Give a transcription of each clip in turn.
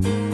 Sa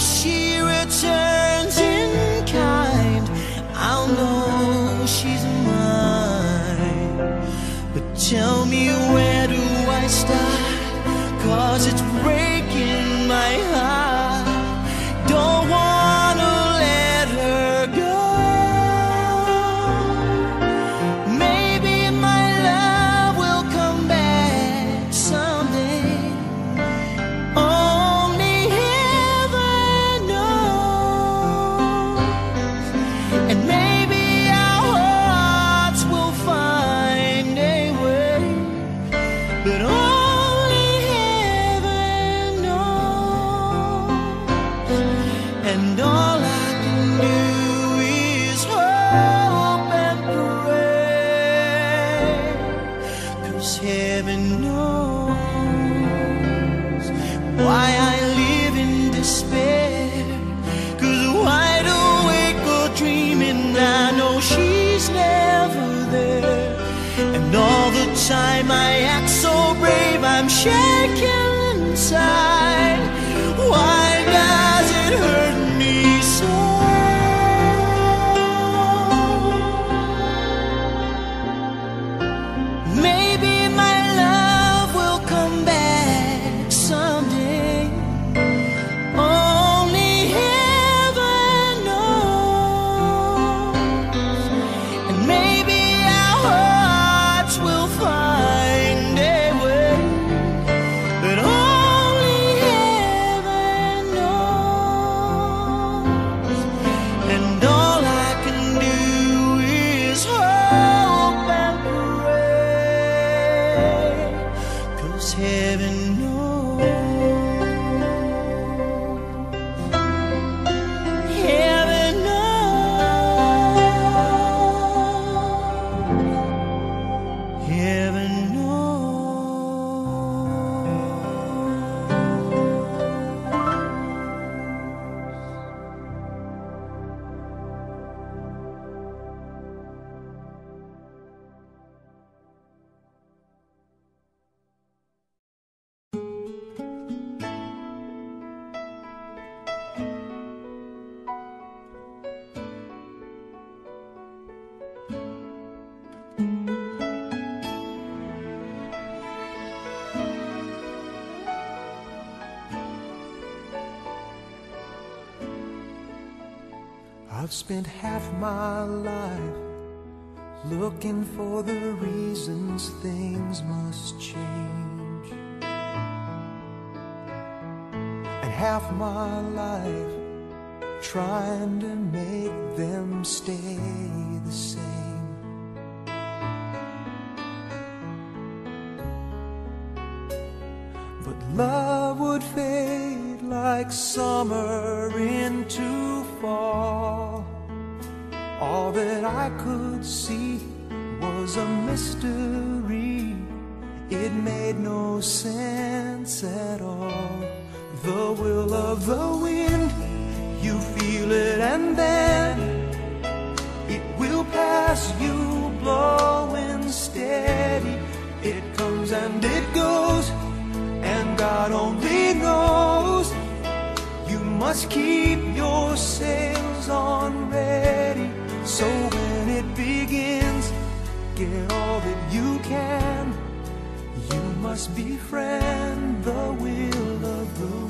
she returns in kind, I'll know she's mine. But tell me where do I start? Cause it's I've spent half my life looking for the reasons things must change. And half my life trying to make them stay the same. But love would fade like summer All that I could see was a mystery. It made no sense at all. The will of the wind, you feel it, and then it will pass you blowing steady. It comes and it goes, and God only knows. You must keep your sails on ready. So when it begins, get all that you can. You must befriend the will of the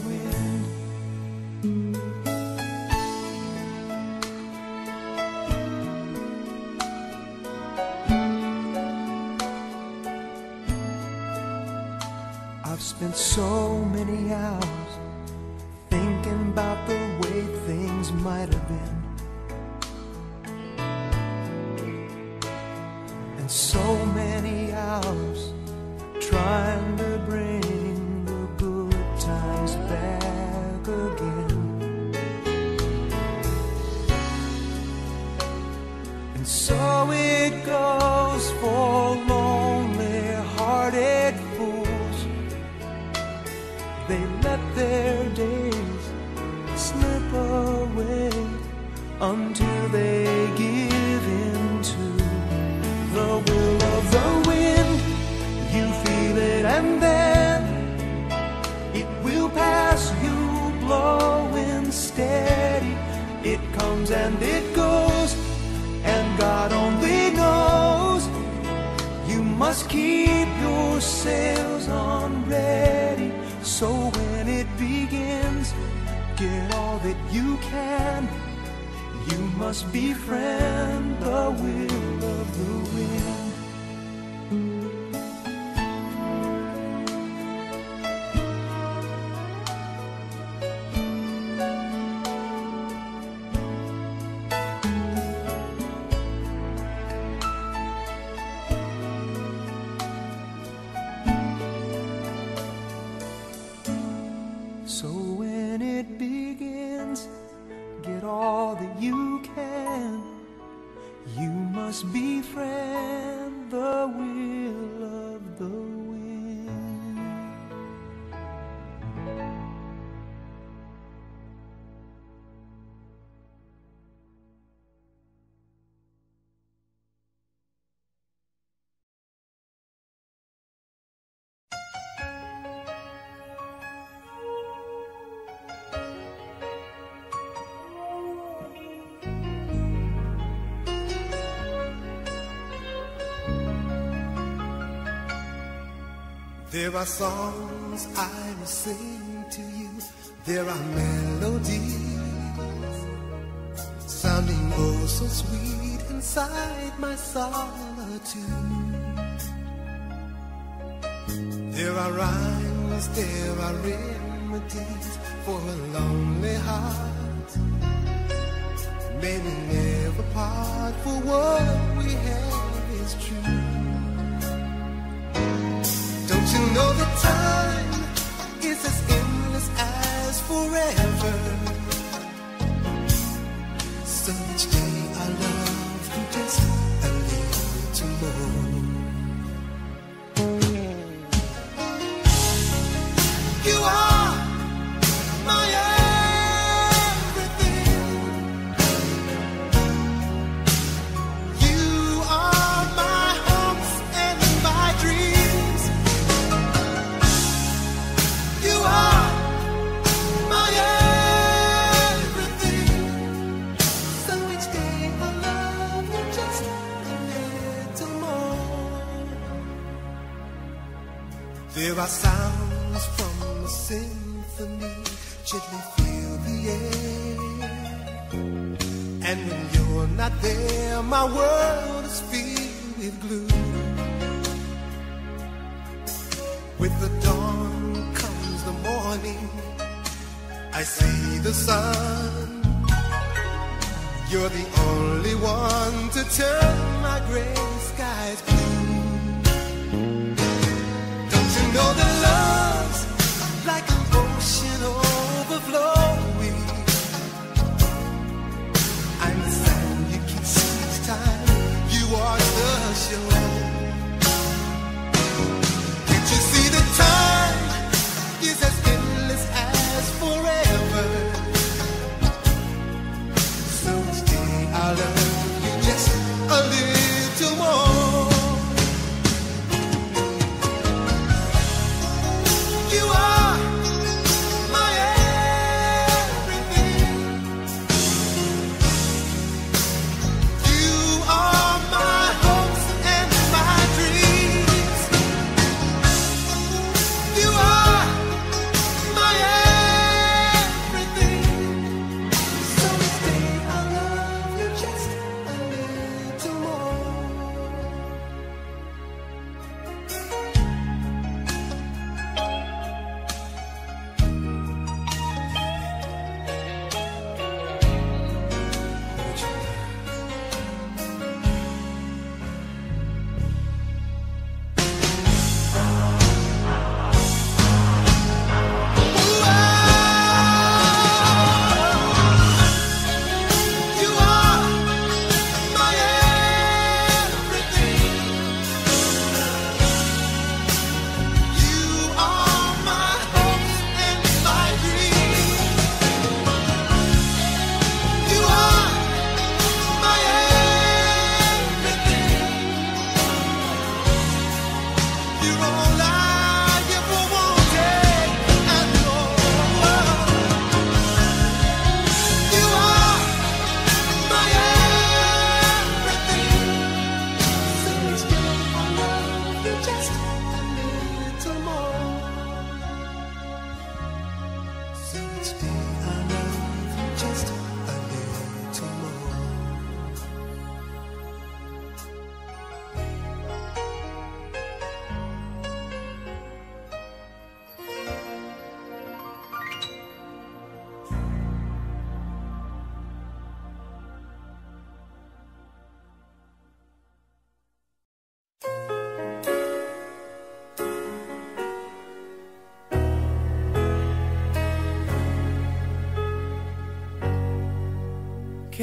keep your sails on ready. So when it begins, get all that you can. You must befriend the will of the wind. There are songs I will sing to you. There are melodies sounding oh so sweet inside my solitude. There are rhymes, there are remedies for a lonely heart. May we never part, for what we have is true. As symphony, gently fill the air. And when you're not there, my world is filled with gloom. With the dawn comes the morning. I see the sun. You're the only one to turn my gray skies blue. Don't you know that love's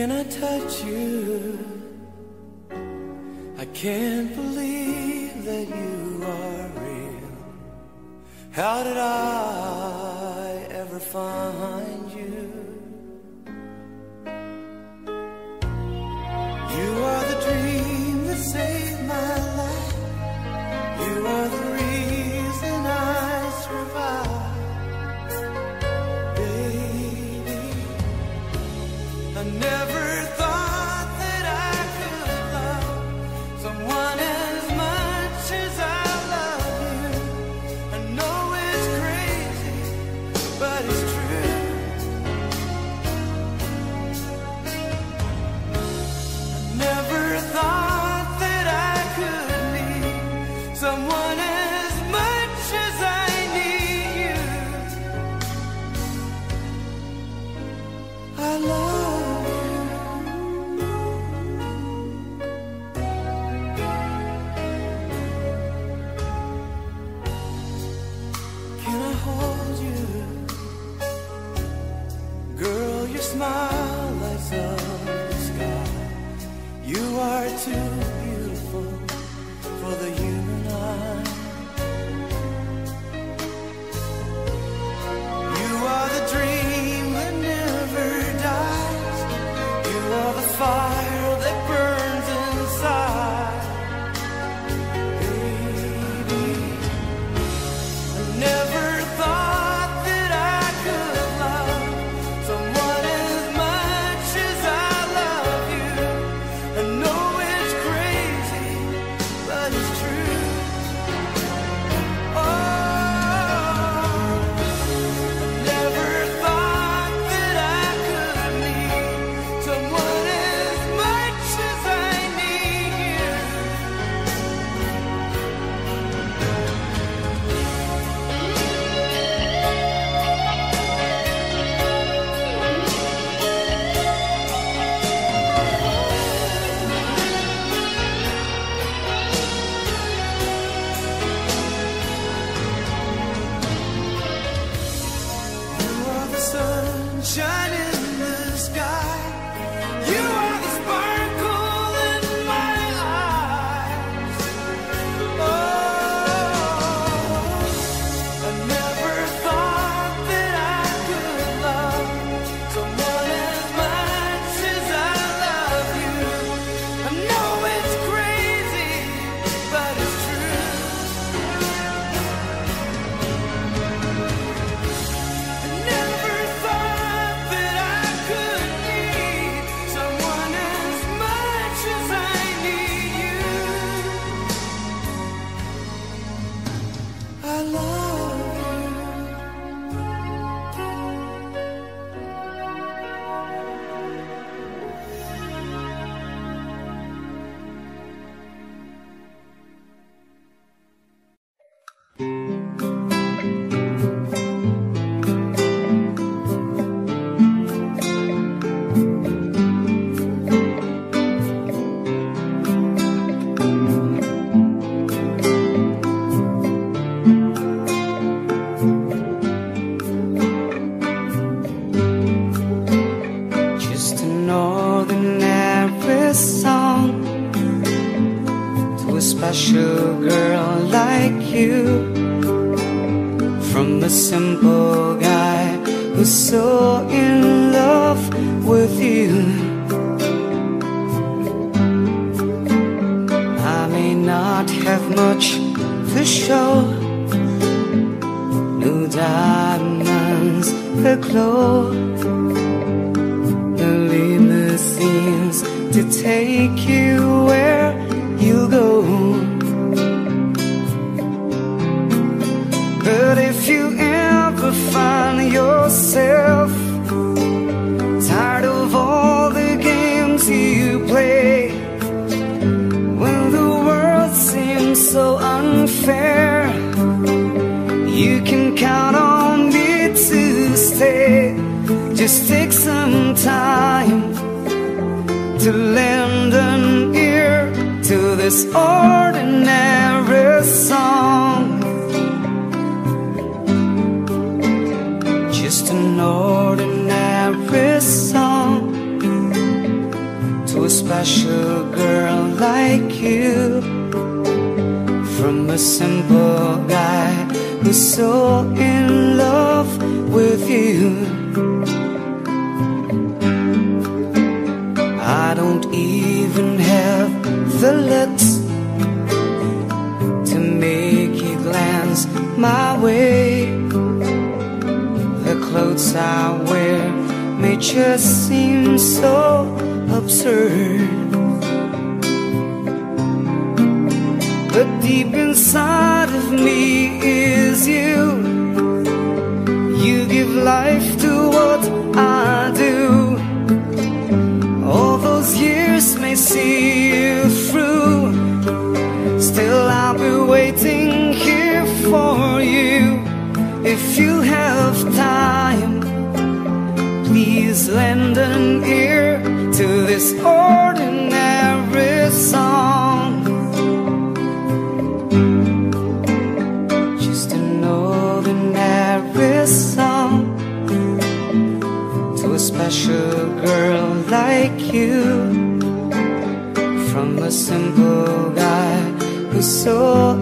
Can I touch you? I can't you can count on me to stay. Just take some time to lend an ear to this ordinary song. Just an ordinary song to a special girl like you. From a simple guy who's so in love with you. I don't even have the looks to make you glance my way. The clothes I wear may just seem so absurd. But deep inside of me is you. You give life to what I do. All those years may see you through. Still, I'll be waiting here for you. If you have time, please lend an ear to this ordinary you. From a simple guy who so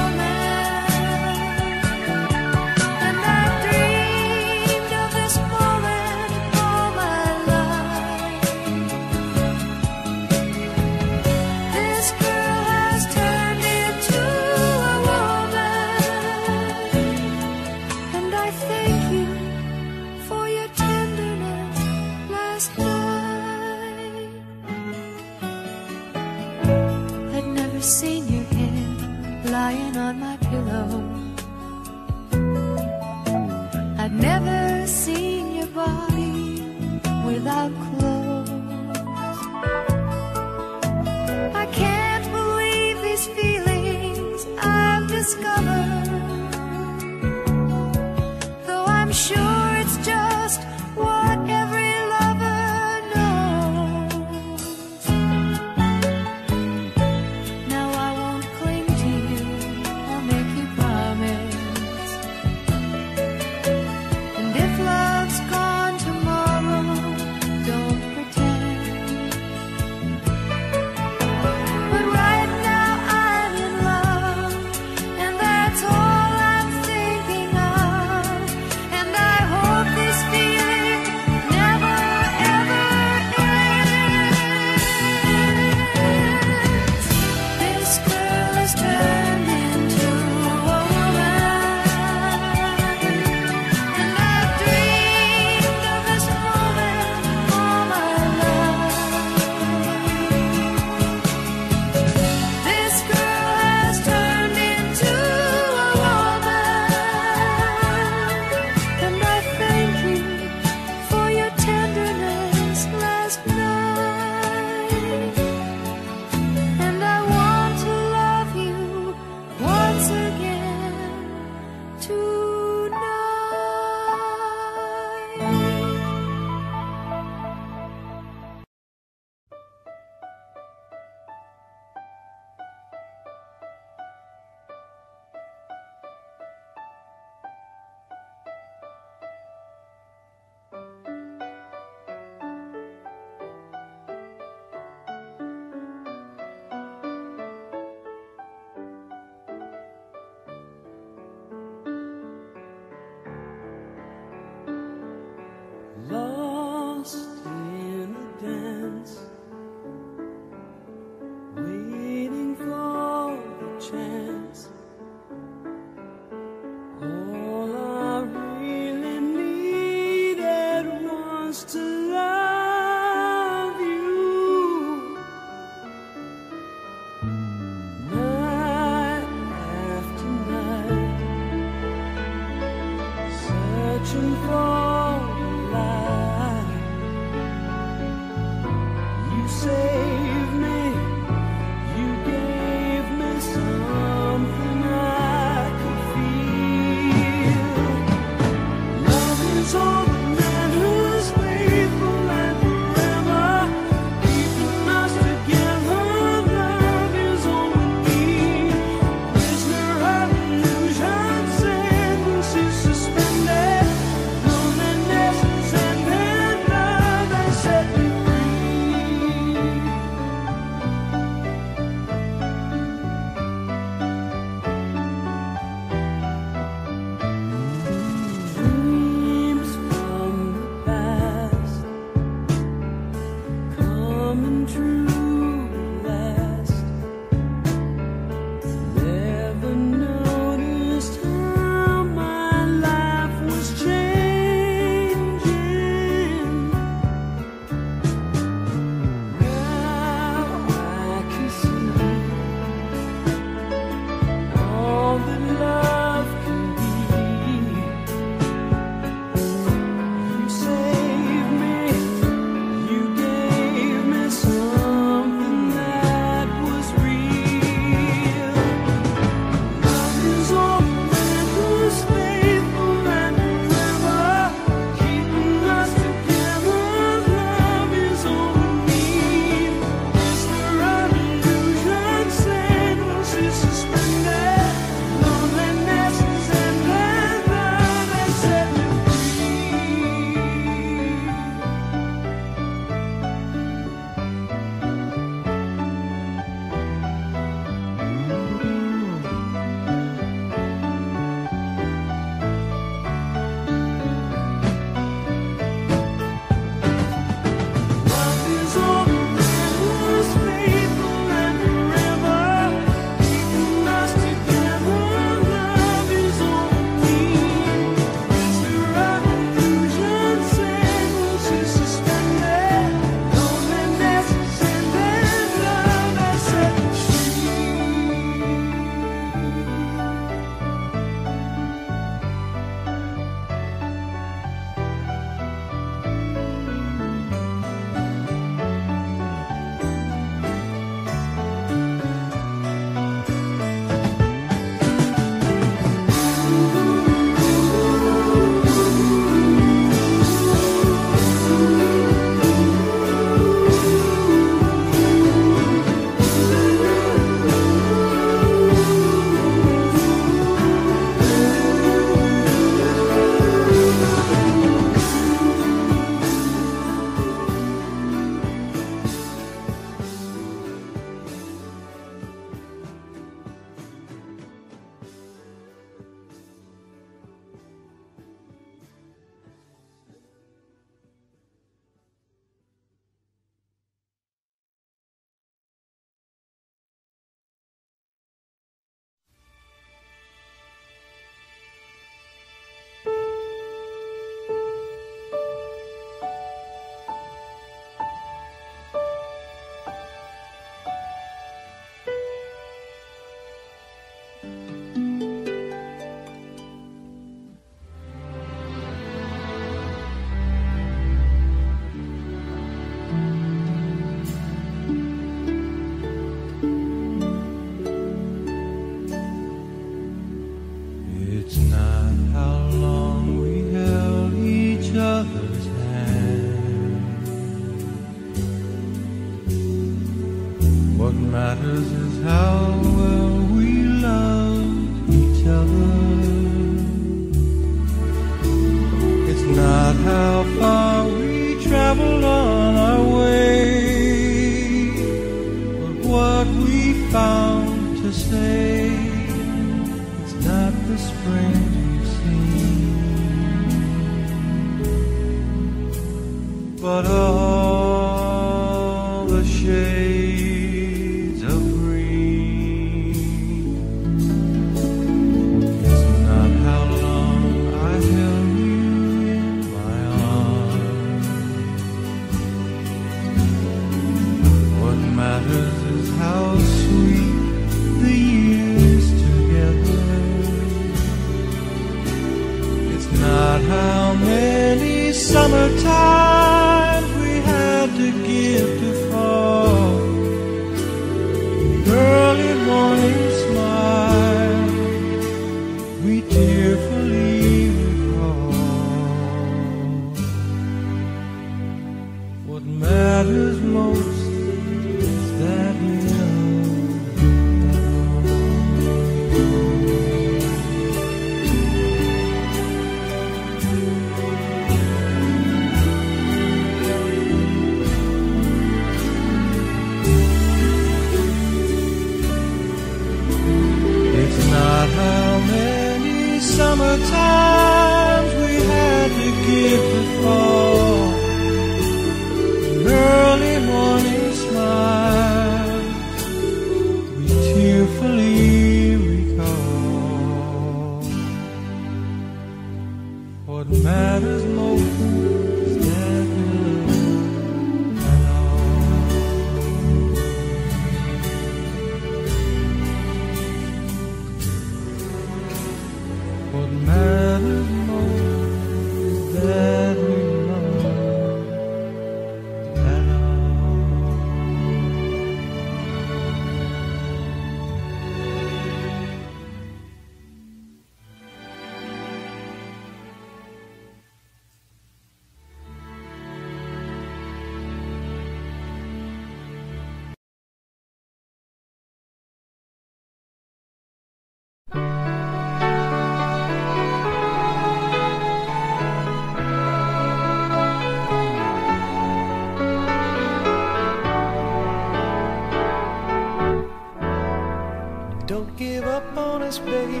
promise, baby,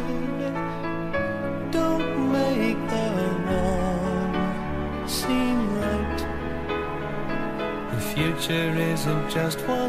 don't make the wrong seem right. The future isn't just one.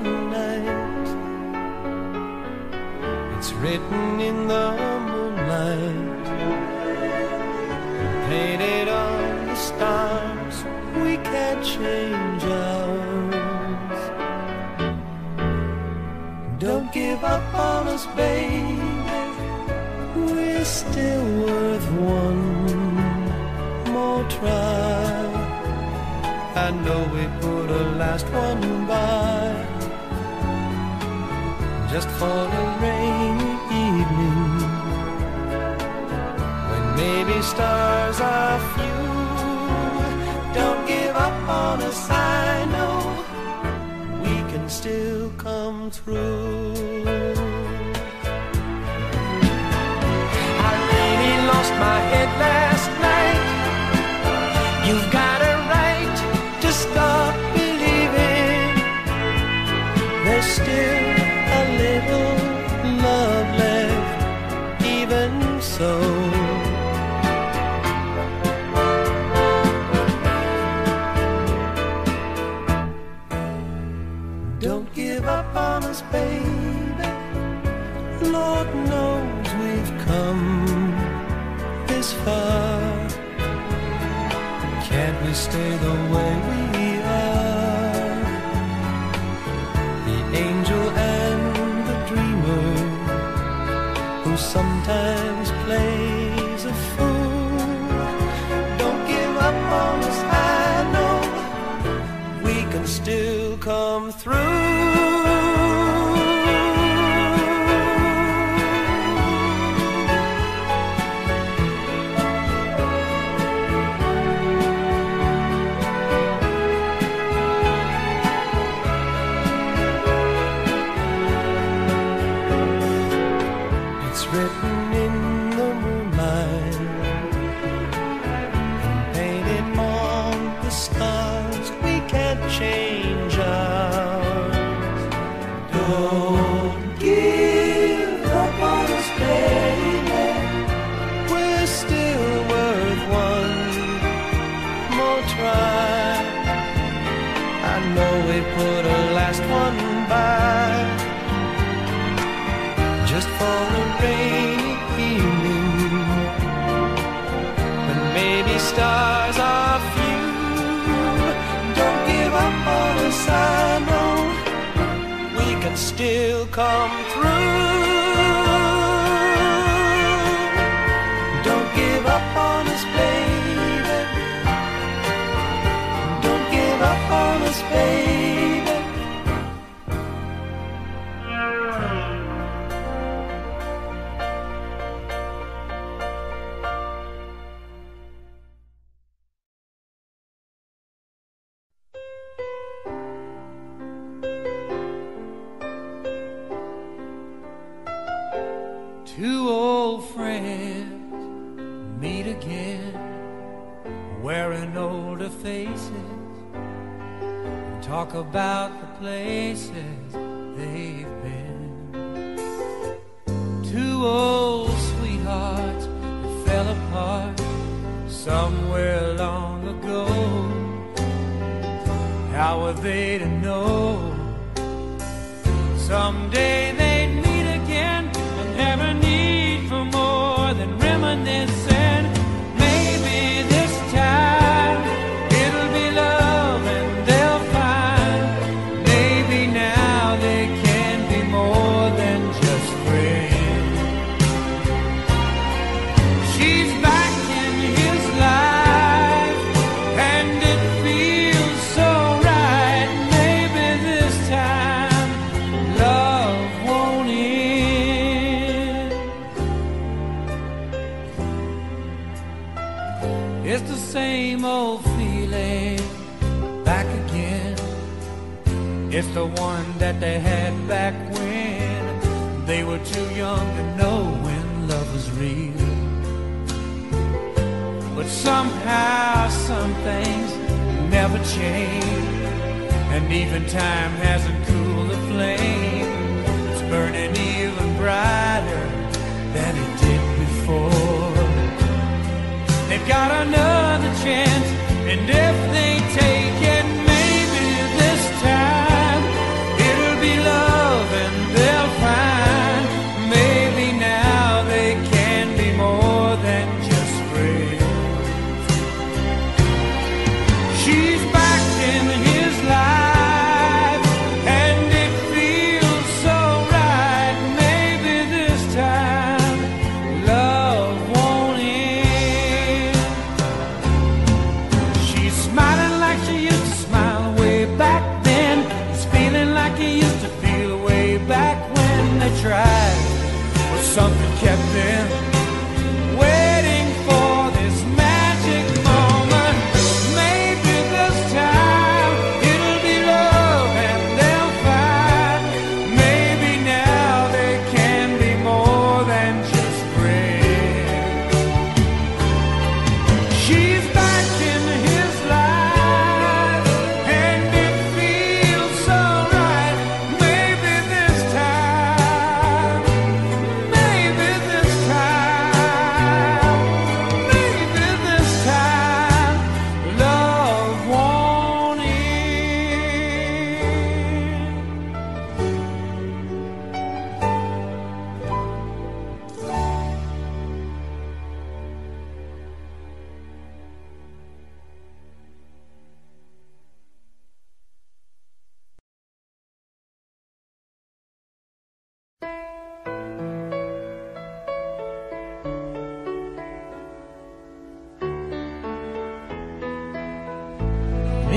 come this far? Can't we stay the way we are?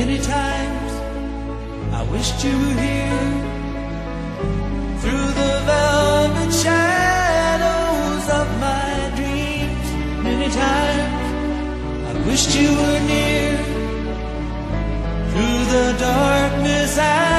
many times I wished you were here. Through the velvet shadows of my dreams Many times I wished you were near. Through the darkness I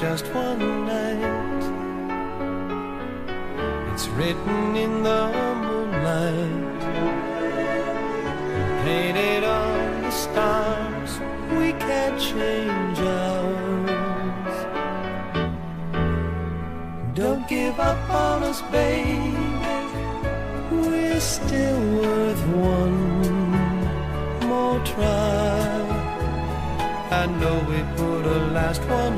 just one night. It's written in the moonlight. Painted on the stars, we can't change ours. Don't give up on us, baby. We're still worth one more try. I know we put a last one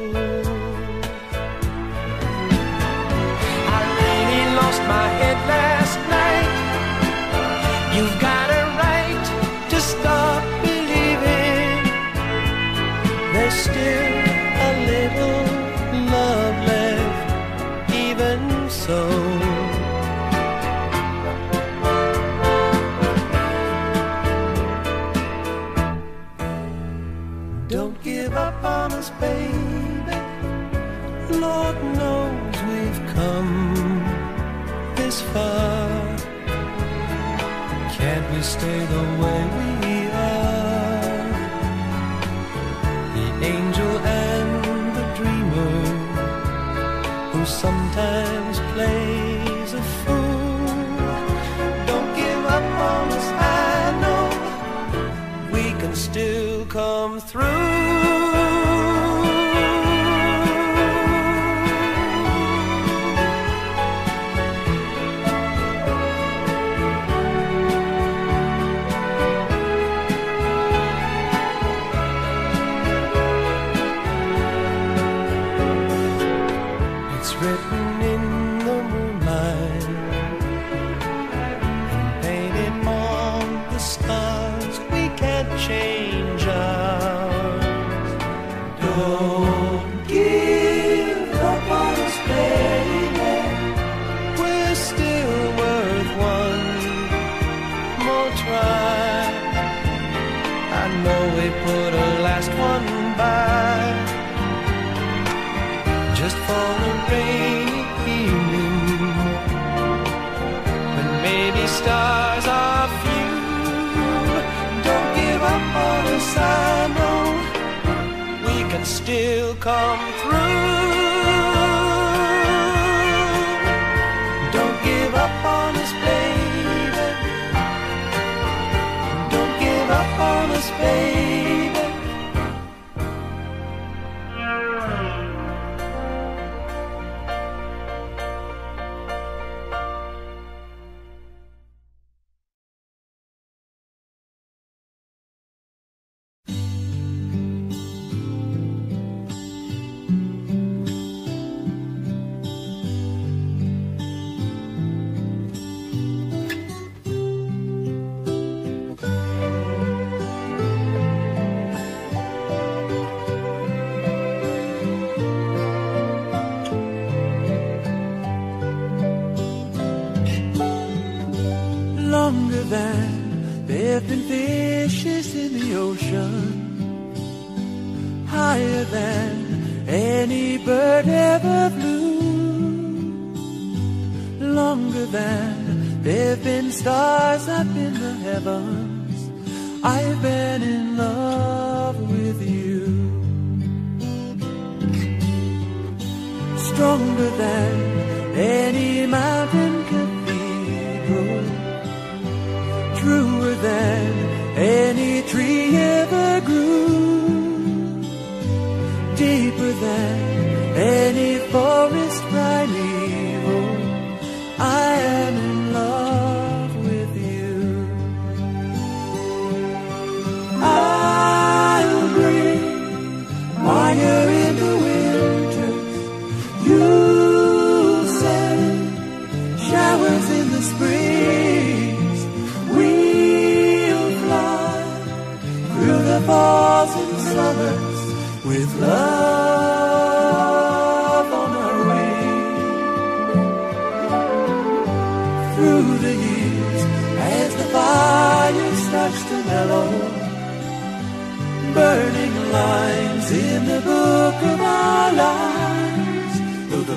away.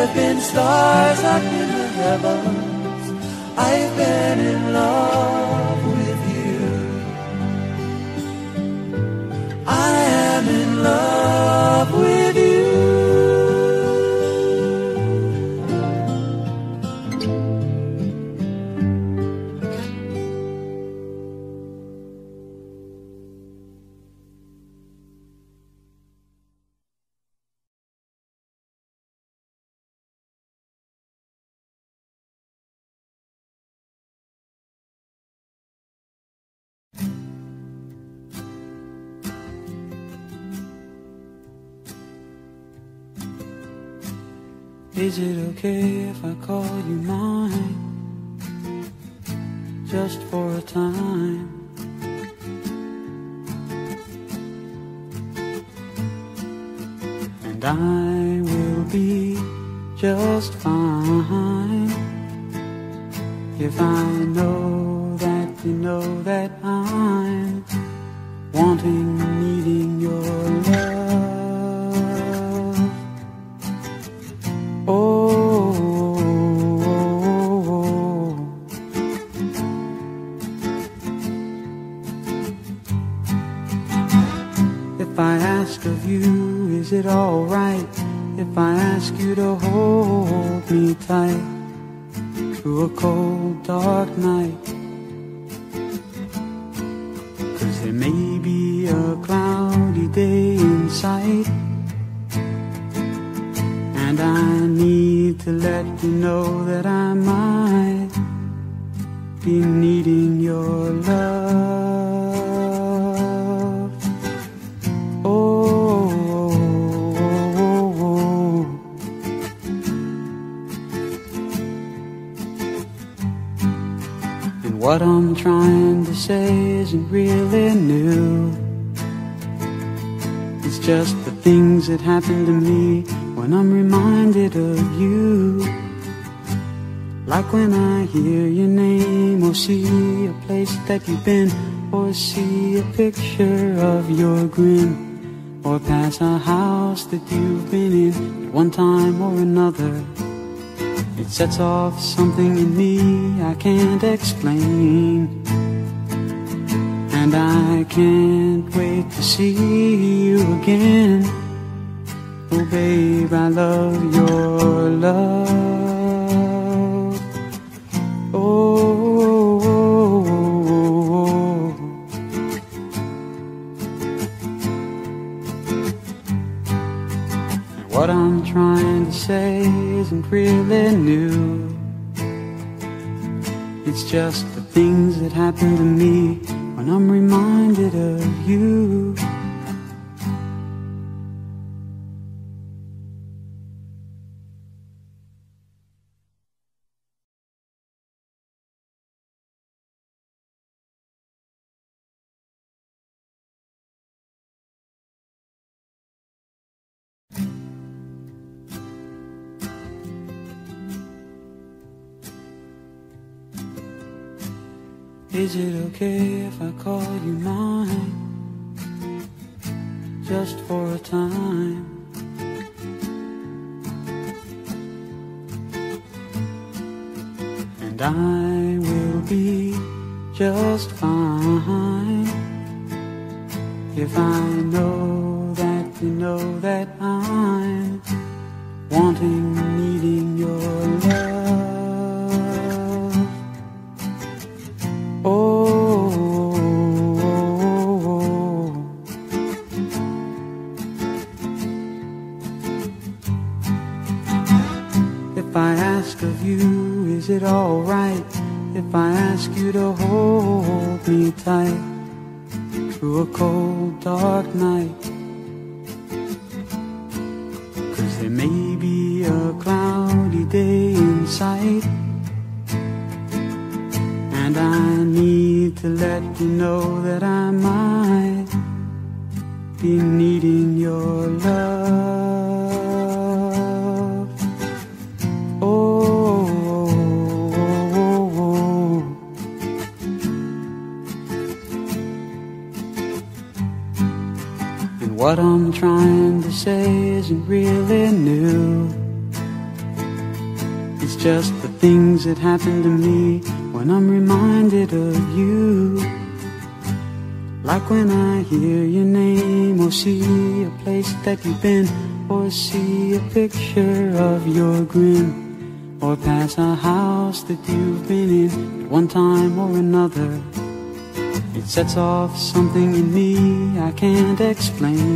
have been stars up in the heavens. I've been in love with you. I am in love. Is it okay if I call you mine? Just for a time. And I will be just fine if I know that you know that I'm wanting you. see a picture of your grin Or pass a house that you've been in At one time or another. It sets off something in me I can't explain. And I can't wait to see you again. Oh babe, I love your love. Is it okay if I call you mine? Just for a time. And I will be just fine. If I know that you know that I'm wanting sets off something in me I can't explain.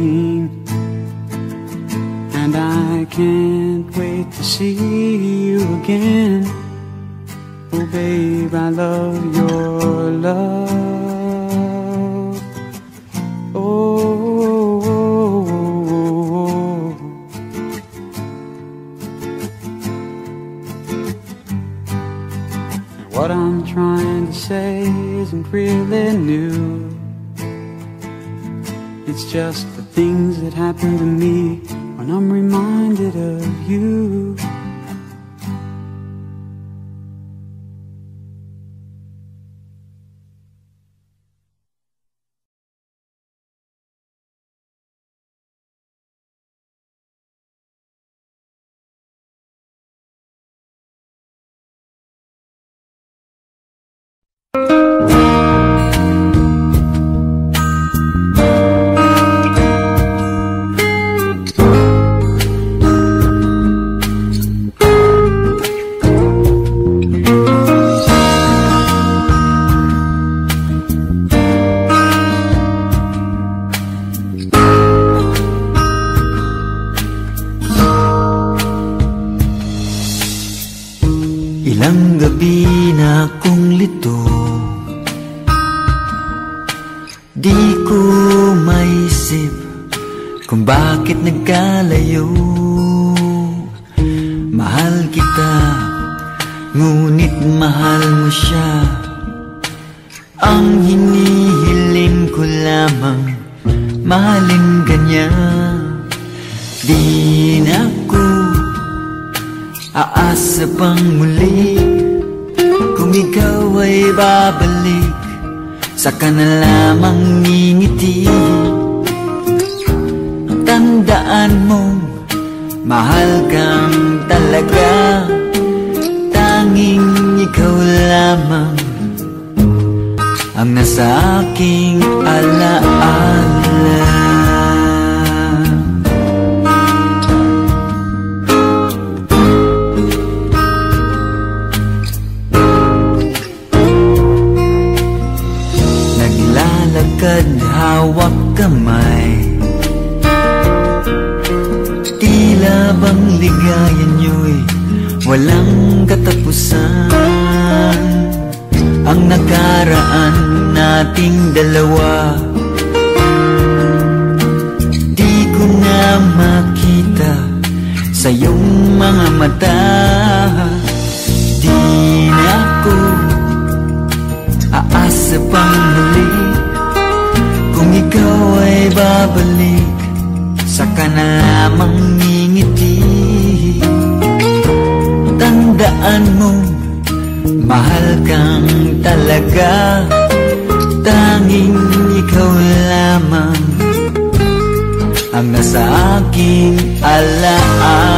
aking alaan